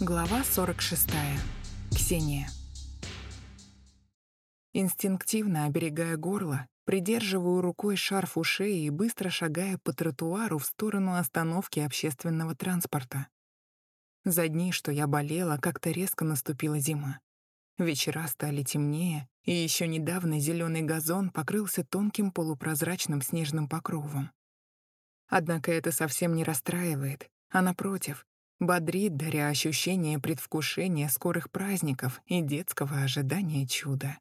Глава 46. Ксения. Инстинктивно оберегая горло, придерживаю рукой шарф у шеи и быстро шагая по тротуару в сторону остановки общественного транспорта. За дни, что я болела, как-то резко наступила зима. Вечера стали темнее, и еще недавно зеленый газон покрылся тонким полупрозрачным снежным покровом. Однако это совсем не расстраивает, а напротив, бодрит, даря ощущение предвкушения скорых праздников и детского ожидания чуда.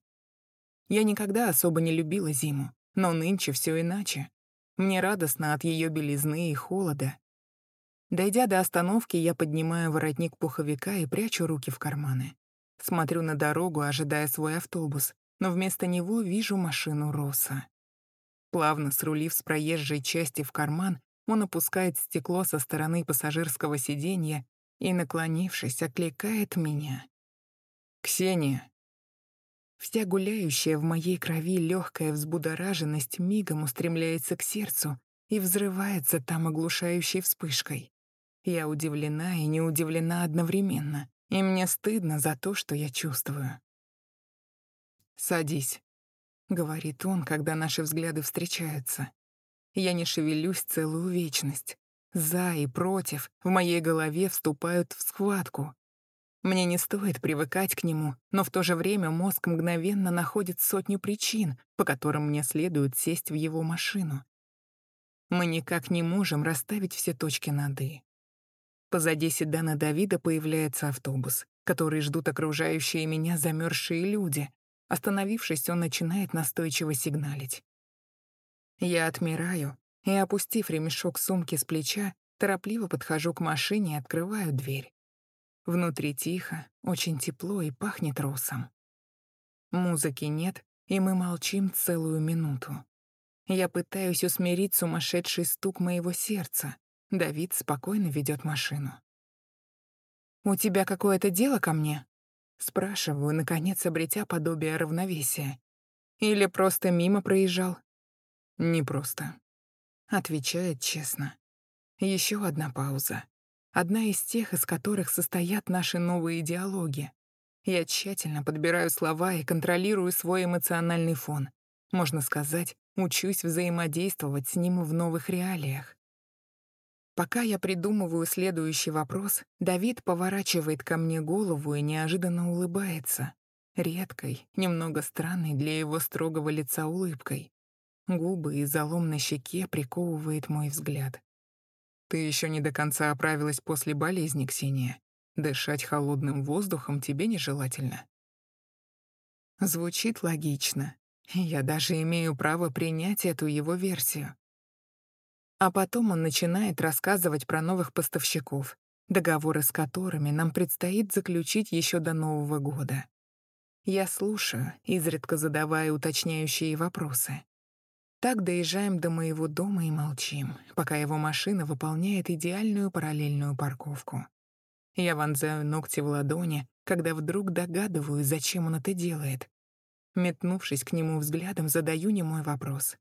Я никогда особо не любила зиму, но нынче все иначе. Мне радостно от ее белизны и холода. Дойдя до остановки, я поднимаю воротник пуховика и прячу руки в карманы. Смотрю на дорогу, ожидая свой автобус, но вместо него вижу машину Росса. Плавно срулив с проезжей части в карман, он опускает стекло со стороны пассажирского сиденья и, наклонившись, окликает меня. «Ксения!» Вся гуляющая в моей крови легкая взбудораженность мигом устремляется к сердцу и взрывается там оглушающей вспышкой. Я удивлена и не удивлена одновременно, и мне стыдно за то, что я чувствую. «Садись», — говорит он, когда наши взгляды встречаются. Я не шевелюсь целую вечность. За и против в моей голове вступают в схватку. Мне не стоит привыкать к нему, но в то же время мозг мгновенно находит сотню причин, по которым мне следует сесть в его машину. Мы никак не можем расставить все точки над «и». Позади седана Давида появляется автобус, который ждут окружающие меня замерзшие люди. Остановившись, он начинает настойчиво сигналить. Я отмираю и, опустив ремешок сумки с плеча, торопливо подхожу к машине и открываю дверь. Внутри тихо, очень тепло и пахнет росом. Музыки нет, и мы молчим целую минуту. Я пытаюсь усмирить сумасшедший стук моего сердца. Давид спокойно ведет машину. «У тебя какое-то дело ко мне?» Спрашиваю, наконец обретя подобие равновесия. «Или просто мимо проезжал?» «Непросто», — отвечает честно. Еще одна пауза. Одна из тех, из которых состоят наши новые диалоги. Я тщательно подбираю слова и контролирую свой эмоциональный фон. Можно сказать, учусь взаимодействовать с ним в новых реалиях. Пока я придумываю следующий вопрос, Давид поворачивает ко мне голову и неожиданно улыбается. Редкой, немного странной для его строгого лица улыбкой. Губы и залом на щеке приковывает мой взгляд. «Ты еще не до конца оправилась после болезни, Ксения. Дышать холодным воздухом тебе нежелательно». Звучит логично. Я даже имею право принять эту его версию. А потом он начинает рассказывать про новых поставщиков, договоры с которыми нам предстоит заключить еще до Нового года. Я слушаю, изредка задавая уточняющие вопросы. Так доезжаем до моего дома и молчим, пока его машина выполняет идеальную параллельную парковку. Я вонзаю ногти в ладони, когда вдруг догадываюсь, зачем он это делает. Метнувшись к нему взглядом, задаю немой вопрос.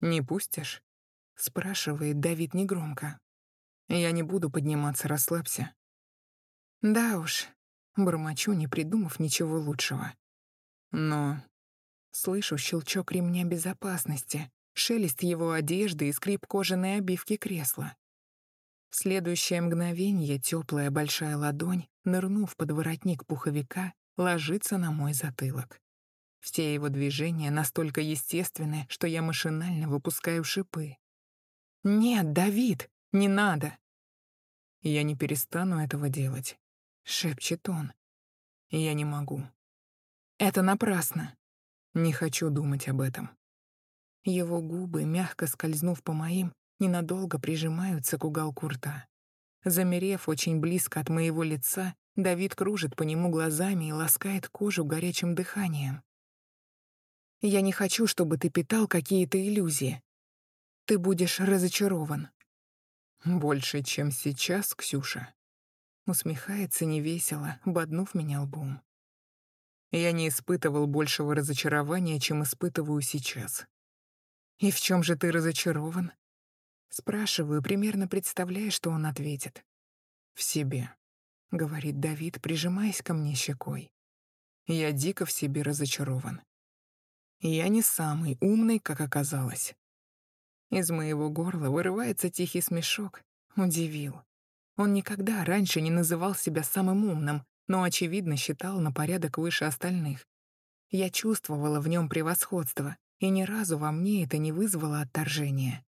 «Не пустишь?» — спрашивает Давид негромко. «Я не буду подниматься, расслабься». «Да уж», — бормочу, не придумав ничего лучшего. «Но Слышу щелчок ремня безопасности, шелест его одежды и скрип кожаной обивки кресла. В следующее мгновение теплая большая ладонь, нырнув под воротник пуховика, ложится на мой затылок. Все его движения настолько естественны, что я машинально выпускаю шипы. «Нет, Давид, не надо!» «Я не перестану этого делать», — шепчет он. «Я не могу». «Это напрасно. Не хочу думать об этом. Его губы, мягко скользнув по моим, ненадолго прижимаются к уголку рта. Замерев очень близко от моего лица, Давид кружит по нему глазами и ласкает кожу горячим дыханием. «Я не хочу, чтобы ты питал какие-то иллюзии. Ты будешь разочарован». «Больше, чем сейчас, Ксюша», усмехается невесело, боднув меня лбом. Я не испытывал большего разочарования, чем испытываю сейчас. «И в чем же ты разочарован?» Спрашиваю, примерно представляя, что он ответит. в себе», — говорит Давид, прижимаясь ко мне щекой. Я дико в себе разочарован. Я не самый умный, как оказалось. Из моего горла вырывается тихий смешок. Удивил. Он никогда раньше не называл себя самым умным, но, очевидно, считал на порядок выше остальных. Я чувствовала в нем превосходство, и ни разу во мне это не вызвало отторжения.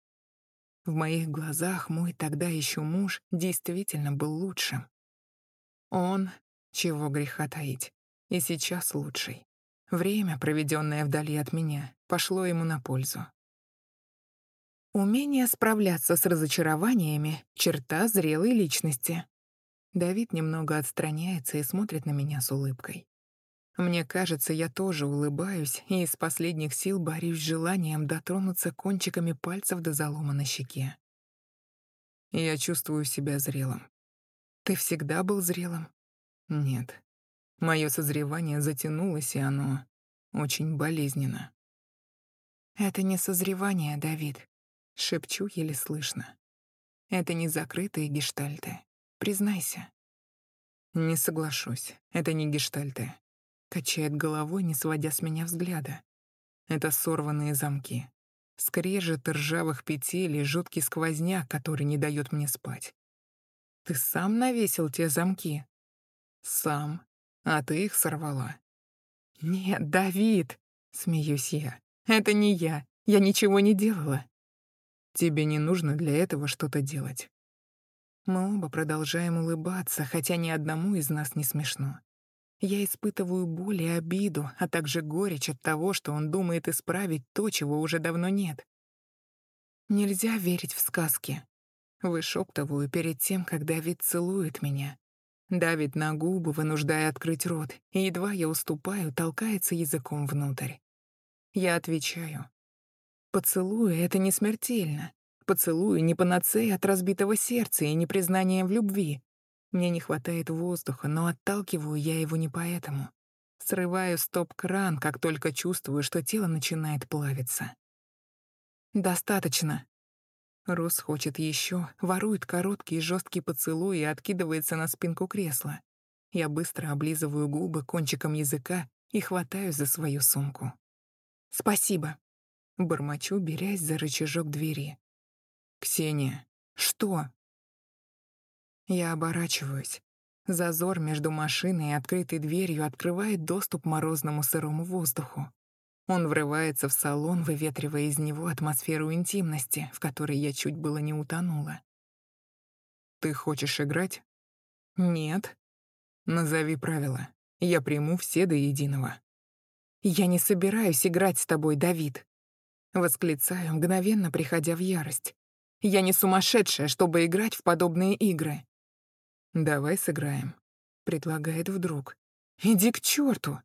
В моих глазах мой тогда еще муж действительно был лучшим. Он, чего греха таить, и сейчас лучший. Время, проведенное вдали от меня, пошло ему на пользу. Умение справляться с разочарованиями — черта зрелой личности. Давид немного отстраняется и смотрит на меня с улыбкой. Мне кажется, я тоже улыбаюсь и из последних сил борюсь с желанием дотронуться кончиками пальцев до залома на щеке. Я чувствую себя зрелым. Ты всегда был зрелым? Нет. Мое созревание затянулось, и оно очень болезненно. Это не созревание, Давид. — шепчу еле слышно. «Это не закрытые гештальты. Признайся». «Не соглашусь. Это не гештальты». Качает головой, не сводя с меня взгляда. Это сорванные замки. Скрежет ржавых петель и жуткий сквозняк, который не дает мне спать. «Ты сам навесил те замки?» «Сам. А ты их сорвала». «Нет, Давид!» — смеюсь я. «Это не я. Я ничего не делала. Тебе не нужно для этого что-то делать. Мы оба продолжаем улыбаться, хотя ни одному из нас не смешно. Я испытываю боль и обиду, а также горечь от того, что он думает исправить то, чего уже давно нет. Нельзя верить в сказки. Вышептываю перед тем, как Давид целует меня. Давит на губы, вынуждая открыть рот, и едва я уступаю, толкается языком внутрь. Я отвечаю. Поцелуй — это не смертельно. Поцелуй — не панацея от разбитого сердца и не признание в любви. Мне не хватает воздуха, но отталкиваю я его не поэтому. Срываю стоп-кран, как только чувствую, что тело начинает плавиться. «Достаточно». Рос хочет еще, ворует короткий и жесткий поцелуй и откидывается на спинку кресла. Я быстро облизываю губы кончиком языка и хватаю за свою сумку. «Спасибо», Бормочу, берясь за рычажок двери. «Ксения, что?» Я оборачиваюсь. Зазор между машиной и открытой дверью открывает доступ морозному сырому воздуху. Он врывается в салон, выветривая из него атмосферу интимности, в которой я чуть было не утонула. «Ты хочешь играть?» «Нет». «Назови правила. Я приму все до единого». «Я не собираюсь играть с тобой, Давид. Восклицаю, мгновенно приходя в ярость. Я не сумасшедшая, чтобы играть в подобные игры. «Давай сыграем», — предлагает вдруг. «Иди к черту!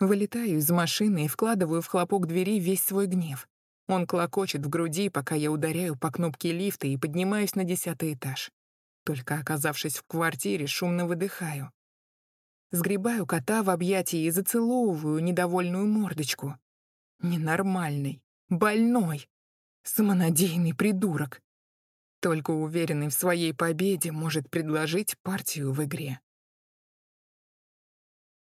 Вылетаю из машины и вкладываю в хлопок двери весь свой гнев. Он клокочет в груди, пока я ударяю по кнопке лифта и поднимаюсь на десятый этаж. Только оказавшись в квартире, шумно выдыхаю. Сгребаю кота в объятии и зацеловываю недовольную мордочку. Ненормальный. Больной. Самонадеянный придурок. Только уверенный в своей победе может предложить партию в игре.